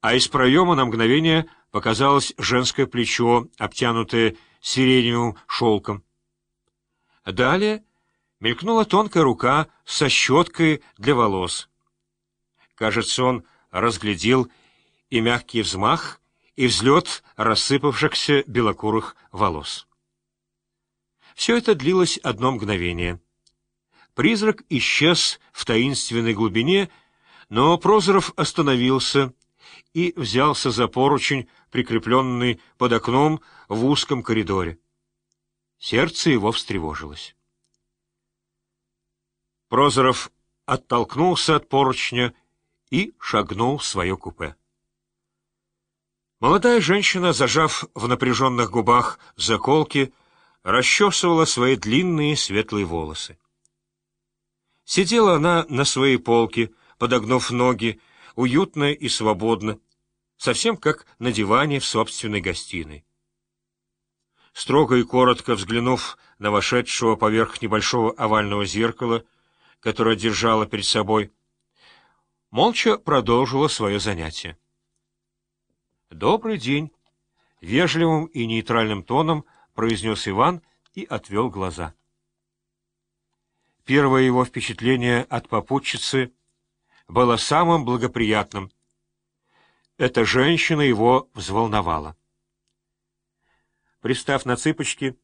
а из проема на мгновение показалось женское плечо, обтянутое сиреневым шелком. Далее мелькнула тонкая рука со щеткой для волос. Кажется, он разглядел и мягкий взмах, и взлет рассыпавшихся белокурых волос. Все это длилось одно мгновение. Призрак исчез в таинственной глубине, но Прозоров остановился и взялся за поручень, прикрепленный под окном в узком коридоре. Сердце его встревожилось. Прозоров оттолкнулся от поручня и шагнул в свое купе. Молодая женщина, зажав в напряженных губах заколки, расчесывала свои длинные светлые волосы. Сидела она на своей полке, подогнув ноги, уютно и свободно, совсем как на диване в собственной гостиной. Строго и коротко взглянув на вошедшего поверх небольшого овального зеркала, которое держала перед собой, молча продолжила свое занятие. «Добрый день!» — вежливым и нейтральным тоном произнес Иван и отвел глаза. Первое его впечатление от попутчицы было самым благоприятным. Эта женщина его взволновала. Пристав на цыпочки,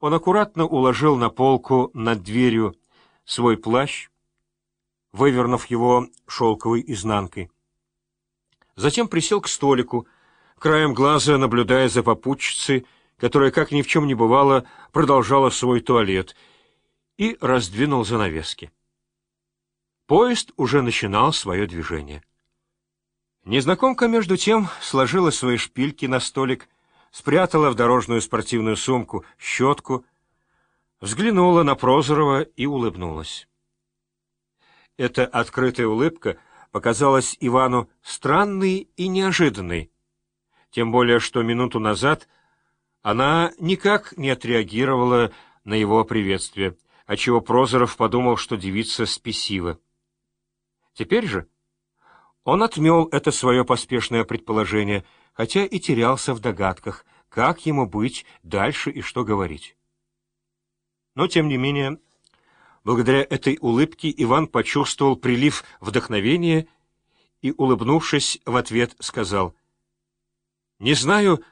он аккуратно уложил на полку над дверью свой плащ, вывернув его шелковой изнанкой. Затем присел к столику, краем глаза наблюдая за попутчицей, которая, как ни в чем не бывало, продолжала свой туалет, и раздвинул занавески. Поезд уже начинал свое движение. Незнакомка, между тем, сложила свои шпильки на столик, спрятала в дорожную спортивную сумку щетку, взглянула на Прозорова и улыбнулась. Эта открытая улыбка показалась Ивану странной и неожиданной, тем более что минуту назад она никак не отреагировала на его приветствие, отчего Прозоров подумал, что девица спесива. Теперь же он отмел это свое поспешное предположение, хотя и терялся в догадках, как ему быть дальше и что говорить. Но, тем не менее, благодаря этой улыбке Иван почувствовал прилив вдохновения и, улыбнувшись в ответ, сказал, «Не знаю,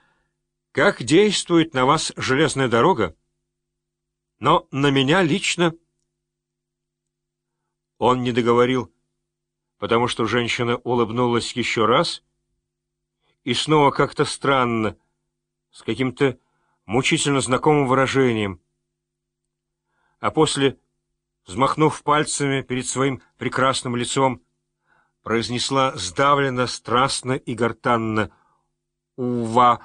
как действует на вас железная дорога, но на меня лично...» Он не договорил, потому что женщина улыбнулась еще раз и снова как-то странно, с каким-то мучительно знакомым выражением — а после, взмахнув пальцами перед своим прекрасным лицом, произнесла сдавленно, страстно и гортанно «Ува!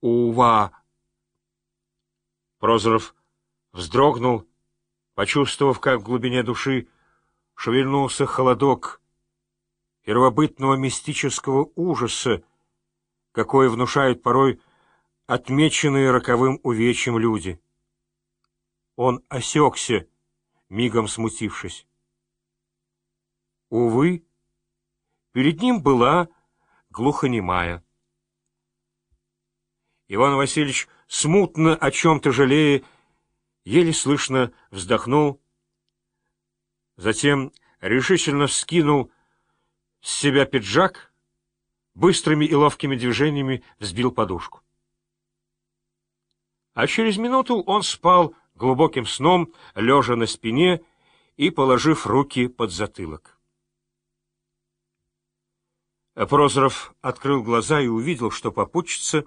Ува!». Прозоров вздрогнул, почувствовав, как в глубине души шевельнулся холодок первобытного мистического ужаса, какой внушают порой отмеченные роковым увечьем люди. Он осекся, мигом смутившись. Увы, перед ним была глухонемая. Иван Васильевич, смутно о чем-то жалея, еле слышно вздохнул, затем решительно вскинул с себя пиджак, быстрыми и ловкими движениями взбил подушку. А через минуту он спал, глубоким сном, лежа на спине и положив руки под затылок. Прозоров открыл глаза и увидел, что попутчица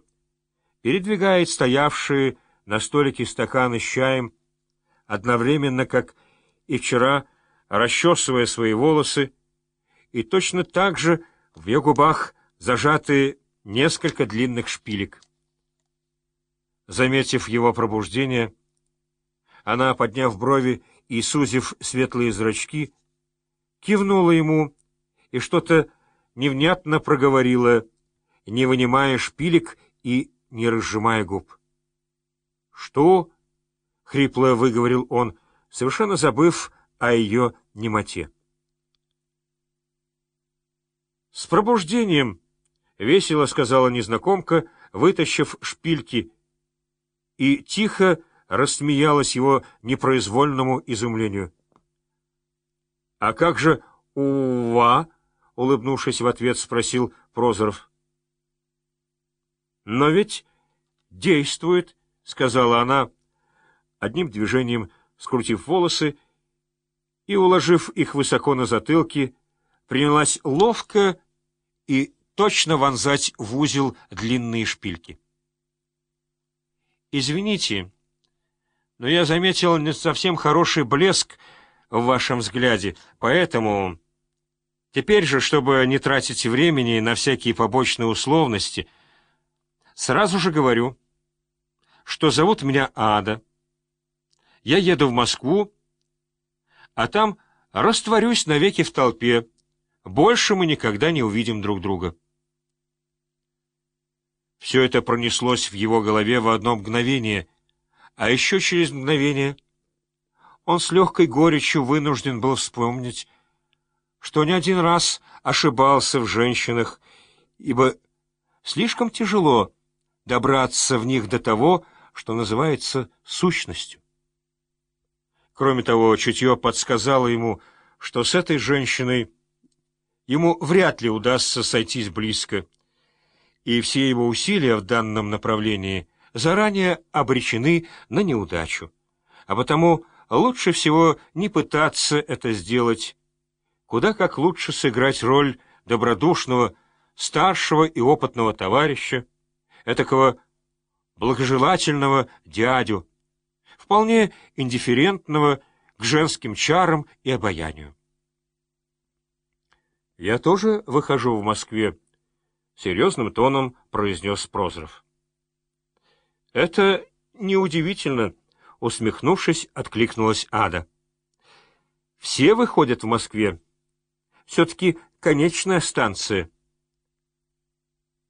передвигает стоявшие на столике стаканы с чаем, одновременно, как и вчера, расчесывая свои волосы, и точно так же в ее губах зажаты несколько длинных шпилек. Заметив его пробуждение, она, подняв брови и сузив светлые зрачки, кивнула ему и что-то невнятно проговорила, не вынимая шпилек и не разжимая губ. — Что? — хрипло выговорил он, совершенно забыв о ее немоте. «С пробуждением!» — весело сказала незнакомка, вытащив шпильки, и тихо рассмеялась его непроизвольному изумлению. — А как же «Ува?» — улыбнувшись в ответ, спросил Прозоров. «Но ведь действует», — сказала она, одним движением скрутив волосы и, уложив их высоко на затылке, принялась ловко и точно вонзать в узел длинные шпильки. «Извините, но я заметил не совсем хороший блеск в вашем взгляде, поэтому...» Теперь же, чтобы не тратить времени на всякие побочные условности, сразу же говорю, что зовут меня Ада. Я еду в Москву, а там растворюсь навеки в толпе. Больше мы никогда не увидим друг друга. Все это пронеслось в его голове в одно мгновение, а еще через мгновение он с легкой горечью вынужден был вспомнить, что не один раз ошибался в женщинах, ибо слишком тяжело добраться в них до того, что называется сущностью. Кроме того, чутье подсказало ему, что с этой женщиной ему вряд ли удастся сойтись близко, и все его усилия в данном направлении заранее обречены на неудачу, а потому лучше всего не пытаться это сделать, куда как лучше сыграть роль добродушного, старшего и опытного товарища, этакого благожелательного дядю, вполне индифферентного к женским чарам и обаянию. «Я тоже выхожу в Москве», — серьезным тоном произнес Прозоров. «Это неудивительно», — усмехнувшись, откликнулась Ада. «Все выходят в Москве» все-таки конечная станция.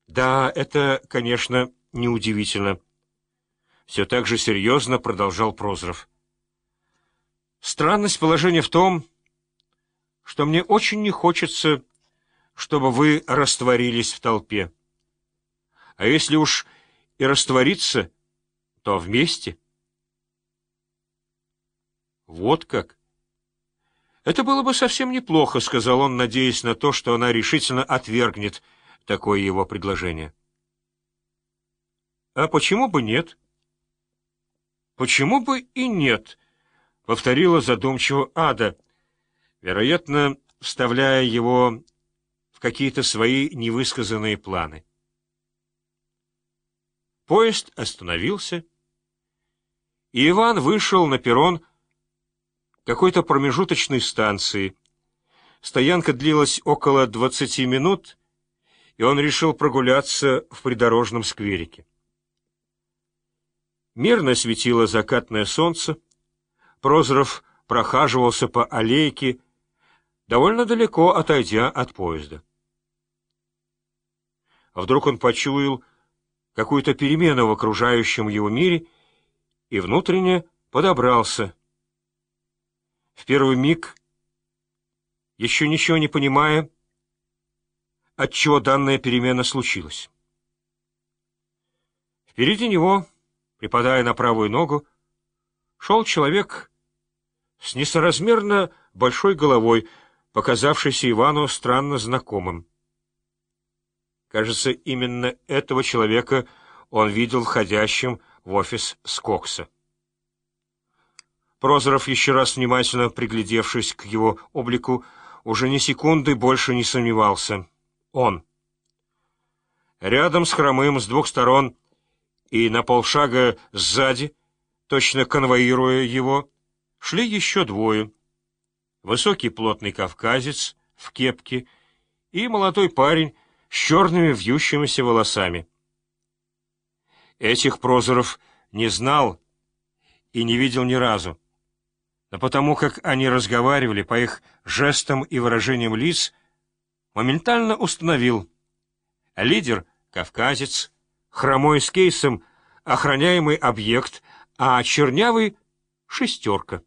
Да, это, конечно, неудивительно. Все так же серьезно продолжал Прозоров. Странность положения в том, что мне очень не хочется, чтобы вы растворились в толпе. А если уж и раствориться, то вместе. Вот как. «Это было бы совсем неплохо», — сказал он, надеясь на то, что она решительно отвергнет такое его предложение. «А почему бы нет?» «Почему бы и нет?» — повторила задумчиво Ада, вероятно, вставляя его в какие-то свои невысказанные планы. Поезд остановился, и Иван вышел на перрон какой-то промежуточной станции. Стоянка длилась около двадцати минут, и он решил прогуляться в придорожном скверике. Мирно светило закатное солнце, Прозоров прохаживался по аллейке, довольно далеко отойдя от поезда. Вдруг он почуял какую-то перемену в окружающем его мире и внутренне подобрался — в первый миг, еще ничего не понимая, отчего данная перемена случилась. Впереди него, припадая на правую ногу, шел человек с несоразмерно большой головой, показавшийся Ивану странно знакомым. Кажется, именно этого человека он видел входящим в офис Скокса. Прозоров, еще раз внимательно приглядевшись к его облику, уже ни секунды больше не сомневался. Он. Рядом с хромым с двух сторон и на полшага сзади, точно конвоируя его, шли еще двое. Высокий плотный кавказец в кепке и молодой парень с черными вьющимися волосами. Этих Прозоров не знал и не видел ни разу но потому как они разговаривали по их жестам и выражениям лиц, моментально установил. Лидер — кавказец, хромой с кейсом — охраняемый объект, а чернявый — шестерка.